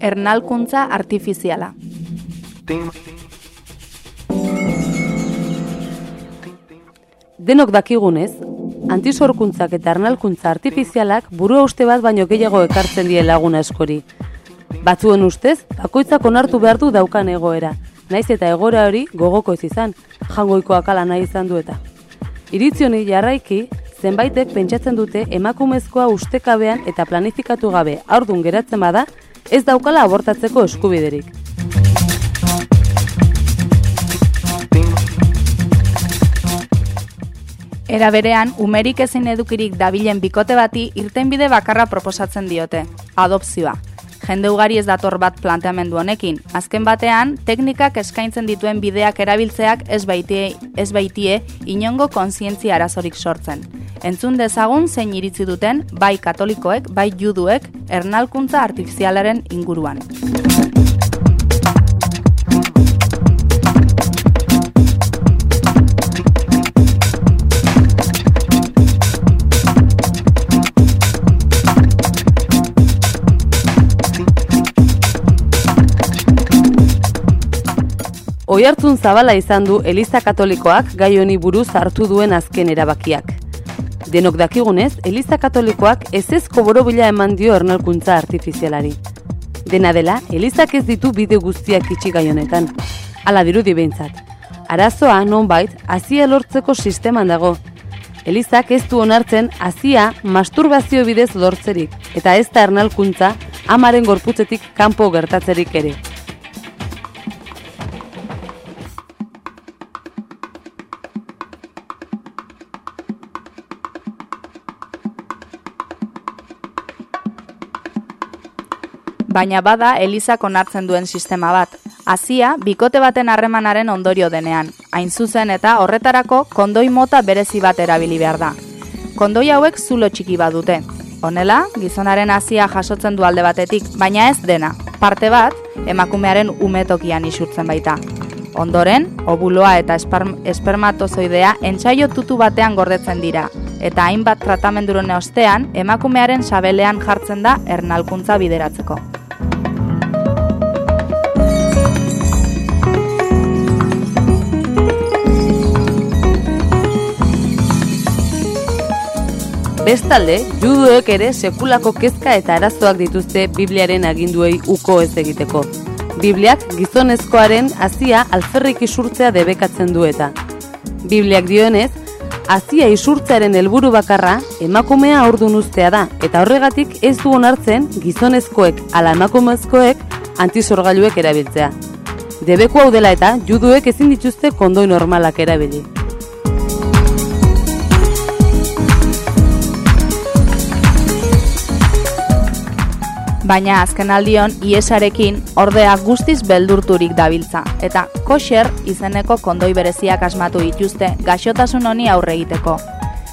Ernalkuntza artifiziala. Denok dakigunez, antisorkuntzak eta ernalkuntza artifizialak burua uste bat baino gehiago ekartzen die laguna eskori. Batzuen ustez, bakoitzak onartu behar du daukan egoera, naiz eta egora hori gogoko ez izan, jangoikoak ala nahi izan du eta. Iritzioni jarraiki, zenbaitek pentsatzen dute emakumezkoa ustekabean eta planifikatu gabe aurdun geratzen bada, ez daukala abortatzeko eskubiderik. Era berean, umerik ezin edukirik dabilen bikote bati irtenbide bakarra proposatzen diote, adopzioa jende ugari ez dator bat planteamendu honekin. Azken batean, teknikak eskaintzen dituen bideak erabiltzeak ez baitie, ez baitie inongo kontzientzia arazorik sortzen. Entzun dezagun zein iritzi duten bai katolikoek, bai juduek ernalkuntza artifizialaren inguruan. Oihartzun zabala izan du Eliza Katolikoak gai honi buruz hartu duen azken erabakiak. Denok dakigunez, Eliza Katolikoak ez ezko borobila eman dio ernalkuntza artifizialari. Dena dela, Elizak ez ditu bide guztiak itxi gai honetan. Ala dirudi behintzat. Arazoa, nonbait, azia lortzeko sisteman dago. Elizak ez du onartzen azia masturbazio bidez lortzerik, eta ez da ernalkuntza amaren gorputzetik kanpo gertatzerik ere. Baina bada Elizak onartzen duen sistema bat. Hazia, bikote baten harremanaren ondorio denean, hain zuzen eta horretarako kondoi mota berezi bat erabili behar da. Kondoi hauek zulo txiki bat dute. Honela, gizonaren hasia jasotzen du alde batetik, baina ez dena. Parte bat, emakumearen umetokian isurtzen baita. Ondoren, obuloa eta espermatozoidea entsaio tutu batean gordetzen dira, eta hainbat tratamenduron ostean, emakumearen sabelean jartzen da ernalkuntza bideratzeko. Bestalde, juduek ere sekulako kezka eta arazoak dituzte Bibliaren aginduei uko ez egiteko. Bibliak gizonezkoaren hasia alferrik isurtzea debekatzen du eta. Bibliak dioenez, hasia isurtzearen helburu bakarra emakumea aurdun ustea da eta horregatik ez du onartzen gizonezkoek ala emakumezkoek antisorgailuek erabiltzea. Debeku hau dela eta juduek ezin dituzte kondoi normalak erabili. Baina azken aldion iesarekin ordea guztiz beldurturik dabiltza eta kosher izeneko kondoi bereziak asmatu dituzte gaixotasun honi aurre egiteko.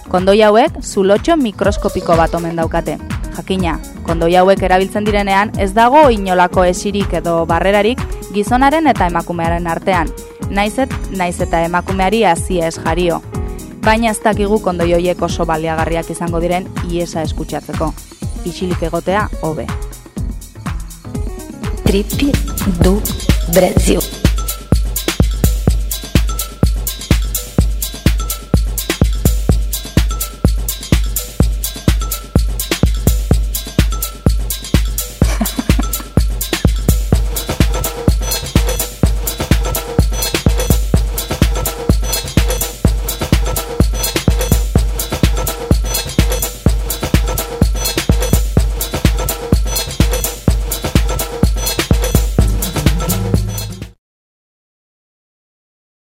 Kondoi hauek zulotxo mikroskopiko bat omen daukate. Jakina, kondoi hauek erabiltzen direnean ez dago inolako esirik edo barrerarik gizonaren eta emakumearen artean. Naizet, naiz eta emakumeari hasia ez jario. Baina ez dakigu kondoi hoiek oso baliagarriak izango diren iesa eskutsatzeko. Isilik egotea hobe. Trip do Brasil.